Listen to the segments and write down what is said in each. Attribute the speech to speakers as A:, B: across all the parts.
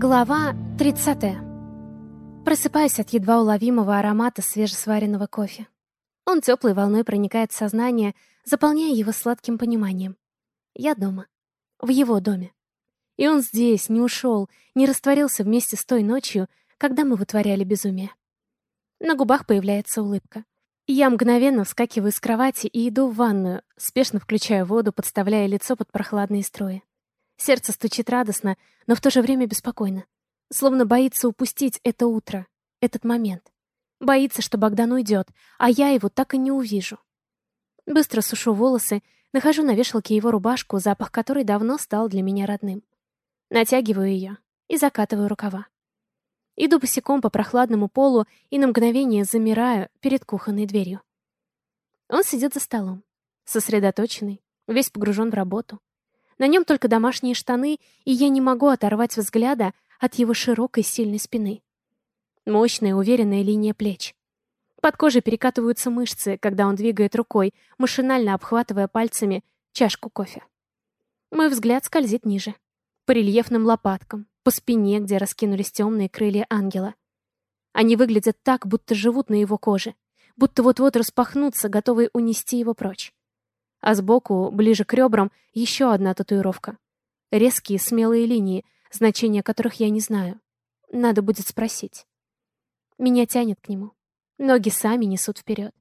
A: Глава 30. Просыпаюсь от едва уловимого аромата свежесваренного кофе. Он теплой волной проникает в сознание, заполняя его сладким пониманием. Я дома. В его доме. И он здесь, не ушел, не растворился вместе с той ночью, когда мы вытворяли безумие. На губах появляется улыбка. Я мгновенно вскакиваю с кровати и иду в ванную, спешно включаю воду, подставляя лицо под прохладные струи. Сердце стучит радостно, но в то же время беспокойно. Словно боится упустить это утро, этот момент. Боится, что Богдан уйдет, а я его так и не увижу. Быстро сушу волосы, нахожу на вешалке его рубашку, запах которой давно стал для меня родным. Натягиваю ее и закатываю рукава. Иду босиком по прохладному полу и на мгновение замираю перед кухонной дверью. Он сидит за столом, сосредоточенный, весь погружен в работу. На нем только домашние штаны, и я не могу оторвать взгляда от его широкой сильной спины. Мощная, уверенная линия плеч. Под кожей перекатываются мышцы, когда он двигает рукой, машинально обхватывая пальцами чашку кофе. Мой взгляд скользит ниже. По рельефным лопаткам, по спине, где раскинулись темные крылья ангела. Они выглядят так, будто живут на его коже, будто вот-вот распахнутся, готовые унести его прочь. А сбоку, ближе к ребрам, еще одна татуировка. Резкие, смелые линии, значения которых я не знаю. Надо будет спросить. Меня тянет к нему. Ноги сами несут вперед.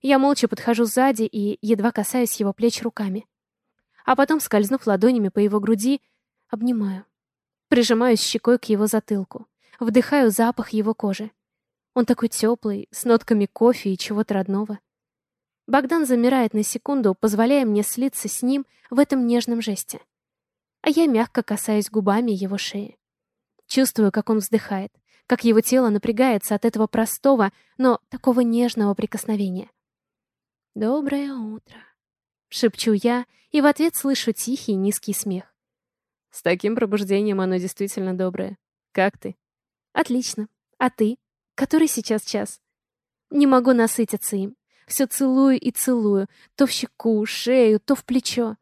A: Я молча подхожу сзади и едва касаюсь его плеч руками. А потом, скользнув ладонями по его груди, обнимаю. Прижимаюсь щекой к его затылку. Вдыхаю запах его кожи. Он такой теплый, с нотками кофе и чего-то родного. Богдан замирает на секунду, позволяя мне слиться с ним в этом нежном жесте. А я мягко касаюсь губами его шеи. Чувствую, как он вздыхает, как его тело напрягается от этого простого, но такого нежного прикосновения. «Доброе утро», — шепчу я, и в ответ слышу тихий низкий смех.
B: «С таким пробуждением оно действительно доброе. Как ты?»
A: «Отлично. А ты? Который сейчас час?» Не могу насытиться им. Все целую и целую, то в щеку, шею, то в плечо.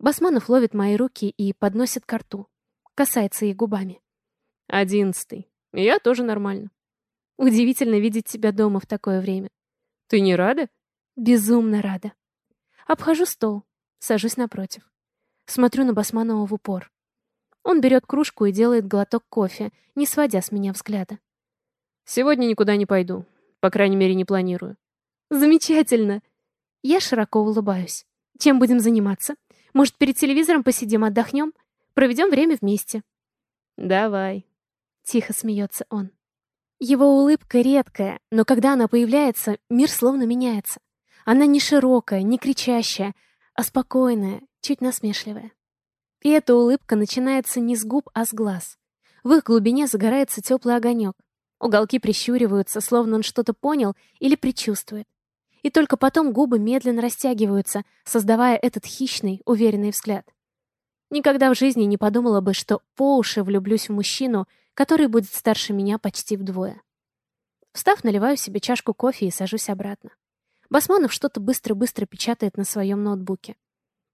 A: Басманов ловит мои руки и подносит к рту. Касается их губами.
B: Одиннадцатый. Я тоже нормально.
A: Удивительно видеть тебя дома в такое время.
B: Ты не рада?
A: Безумно рада. Обхожу стол, сажусь напротив. Смотрю на Басманова в упор. Он берет кружку и делает глоток кофе, не сводя с меня взгляда.
B: Сегодня никуда не пойду. По крайней мере, не планирую.
A: Замечательно. Я широко улыбаюсь. Чем будем заниматься? Может, перед телевизором посидим, отдохнем? Проведем время вместе.
B: Давай.
A: Тихо смеется он. Его улыбка редкая, но когда она появляется, мир словно меняется. Она не широкая, не кричащая, а спокойная, чуть насмешливая. И эта улыбка начинается не с губ, а с глаз. В их глубине загорается теплый огонек. Уголки прищуриваются, словно он что-то понял или предчувствует и только потом губы медленно растягиваются, создавая этот хищный, уверенный взгляд. Никогда в жизни не подумала бы, что по уши влюблюсь в мужчину, который будет старше меня почти вдвое. Встав, наливаю себе чашку кофе и сажусь обратно. Басманов что-то быстро-быстро печатает на своем ноутбуке.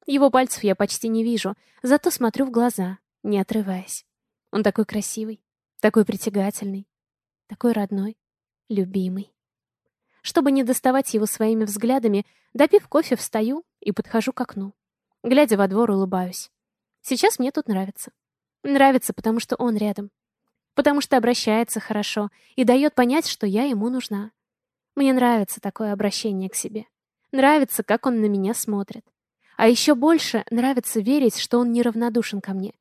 A: Его пальцев я почти не вижу, зато смотрю в глаза, не отрываясь. Он такой красивый, такой притягательный, такой родной, любимый. Чтобы не доставать его своими взглядами, допив кофе, встаю и подхожу к окну. Глядя во двор, улыбаюсь. Сейчас мне тут нравится. Нравится, потому что он рядом. Потому что обращается хорошо и дает понять, что я ему нужна. Мне нравится такое обращение к себе. Нравится, как он на меня смотрит. А еще больше нравится верить, что он неравнодушен ко мне.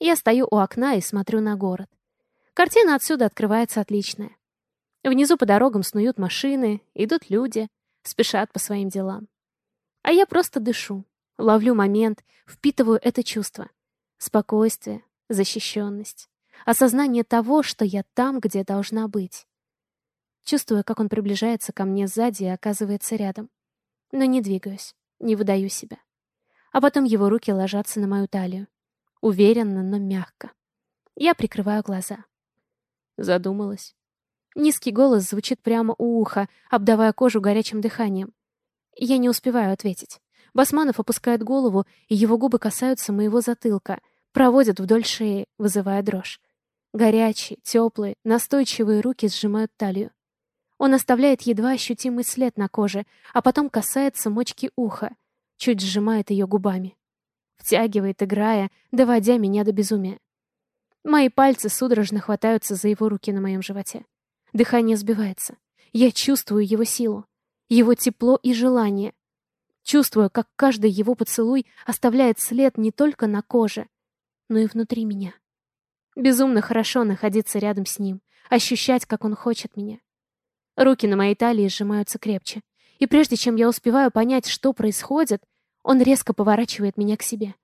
A: Я стою у окна и смотрю на город. Картина отсюда открывается отличная. Внизу по дорогам снуют машины, идут люди, спешат по своим делам. А я просто дышу, ловлю момент, впитываю это чувство. Спокойствие, защищенность, осознание того, что я там, где должна быть. Чувствую, как он приближается ко мне сзади и оказывается рядом. Но не двигаюсь, не выдаю себя. А потом его руки ложатся на мою талию. Уверенно, но мягко. Я прикрываю глаза.
B: Задумалась.
A: Низкий голос звучит прямо у уха, обдавая кожу горячим дыханием. Я не успеваю ответить. Басманов опускает голову, и его губы касаются моего затылка, проводят вдоль шеи, вызывая дрожь. Горячие, теплые, настойчивые руки сжимают талию. Он оставляет едва ощутимый след на коже, а потом касается мочки уха, чуть сжимает ее губами. Втягивает, играя, доводя меня до безумия. Мои пальцы судорожно хватаются за его руки на моем животе. Дыхание сбивается. Я чувствую его силу, его тепло и желание. Чувствую, как каждый его поцелуй оставляет след не только на коже, но и внутри меня. Безумно хорошо находиться рядом с ним, ощущать, как он хочет меня. Руки на моей талии сжимаются крепче. И прежде чем я успеваю понять, что происходит, он резко поворачивает меня к себе.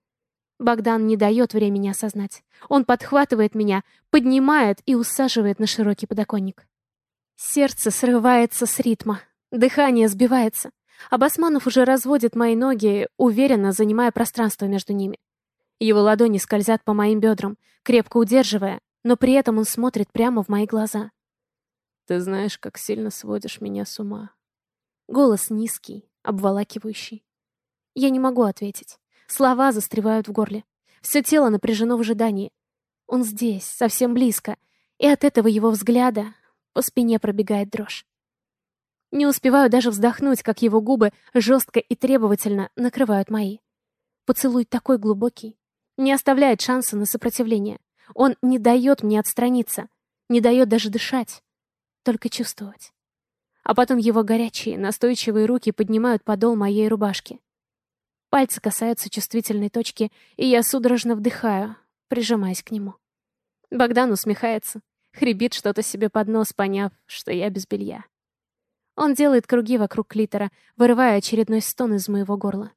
A: Богдан не дает времени осознать. Он подхватывает меня, поднимает и усаживает на широкий подоконник. Сердце срывается с ритма, дыхание сбивается. А Басманов уже разводит мои ноги, уверенно занимая пространство между ними. Его ладони скользят по моим бедрам, крепко удерживая, но при этом он смотрит прямо в мои глаза.
B: «Ты знаешь, как сильно сводишь меня с ума».
A: Голос низкий, обволакивающий. Я не могу ответить. Слова застревают в горле. Все тело напряжено в ожидании. Он здесь, совсем близко, и от этого его взгляда по спине пробегает дрожь. Не успеваю даже вздохнуть, как его губы жестко и требовательно накрывают мои. Поцелуй такой глубокий, не оставляет шанса на сопротивление. Он не дает мне отстраниться, не дает даже дышать, только чувствовать. А потом его горячие, настойчивые руки поднимают подол моей рубашки. Пальцы касаются чувствительной точки, и я судорожно вдыхаю, прижимаясь к нему. Богдан усмехается, хрипит что-то себе под нос, поняв, что я без белья. Он делает круги вокруг клитора, вырывая очередной стон из моего горла.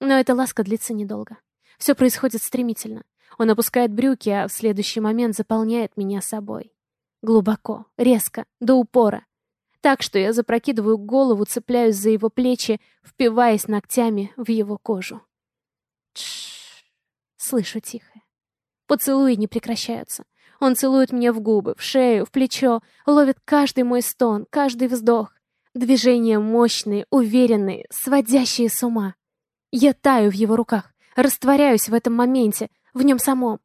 A: Но эта ласка длится недолго. Все происходит стремительно. Он опускает брюки, а в следующий момент заполняет меня собой. Глубоко, резко, до упора. Так что я запрокидываю голову, цепляюсь за его плечи, впиваясь ногтями в его кожу. Тш. Слышу тихо. Поцелуи не прекращаются. Он целует меня в губы, в шею, в плечо, ловит каждый мой стон, каждый вздох. Движения мощные, уверенные, сводящие с ума. Я таю в его руках, растворяюсь в этом моменте, в нем самом.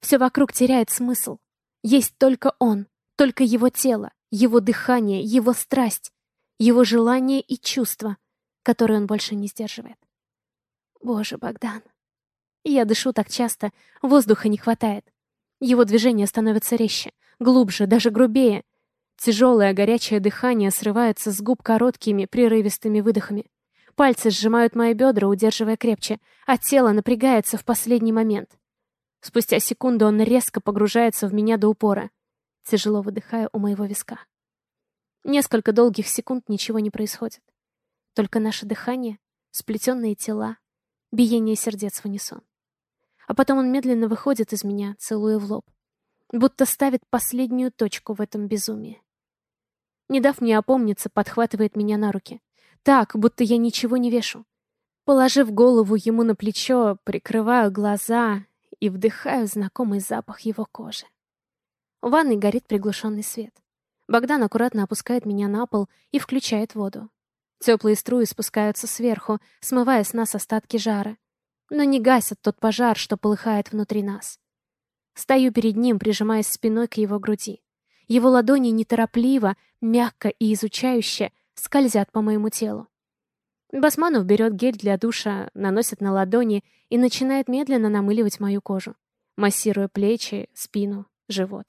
A: Все вокруг теряет смысл. Есть только он, только его тело, его дыхание, его страсть, его желание и чувства, которые он больше не сдерживает. Боже, Богдан. Я дышу так часто, воздуха не хватает. Его движение становится резче, глубже, даже грубее. Тяжелое горячее дыхание срывается с губ короткими, прерывистыми выдохами. Пальцы сжимают мои бедра, удерживая крепче, а тело напрягается в последний момент. Спустя секунду он резко погружается в меня до упора, тяжело выдыхая у моего виска. Несколько долгих секунд ничего не происходит. Только наше дыхание, сплетенные тела, биение сердец в унисон. А потом он медленно выходит из меня, целуя в лоб. Будто ставит последнюю точку в этом безумии. Не дав мне опомниться, подхватывает меня на руки. Так, будто я ничего не вешу. Положив голову ему на плечо, прикрываю глаза и вдыхаю знакомый запах его кожи. В ванной горит приглушенный свет. Богдан аккуратно опускает меня на пол и включает воду. Теплые струи спускаются сверху, смывая с нас остатки жара но не гасят тот пожар, что полыхает внутри нас. Стою перед ним, прижимаясь спиной к его груди. Его ладони неторопливо, мягко и изучающе скользят по моему телу. Басманов берет гель для душа, наносит на ладони и начинает медленно намыливать мою кожу, массируя плечи, спину, живот.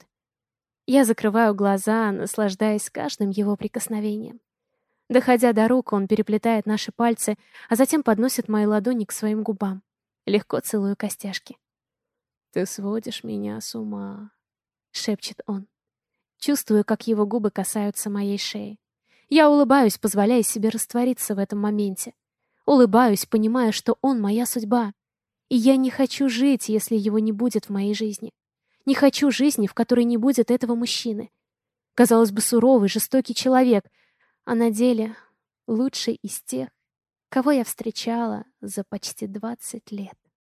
A: Я закрываю глаза, наслаждаясь каждым его прикосновением. Доходя до рук, он переплетает наши пальцы, а затем подносит мои ладони к своим губам. Легко целую костяшки.
B: «Ты сводишь меня с ума», —
A: шепчет он. Чувствую, как его губы касаются моей шеи. Я улыбаюсь, позволяя себе раствориться в этом моменте. Улыбаюсь, понимая, что он моя судьба. И я не хочу жить, если его не будет в моей жизни. Не хочу жизни, в которой не будет этого мужчины. Казалось бы, суровый, жестокий человек, а на деле лучший из тех, кого я встречала за почти 20 лет.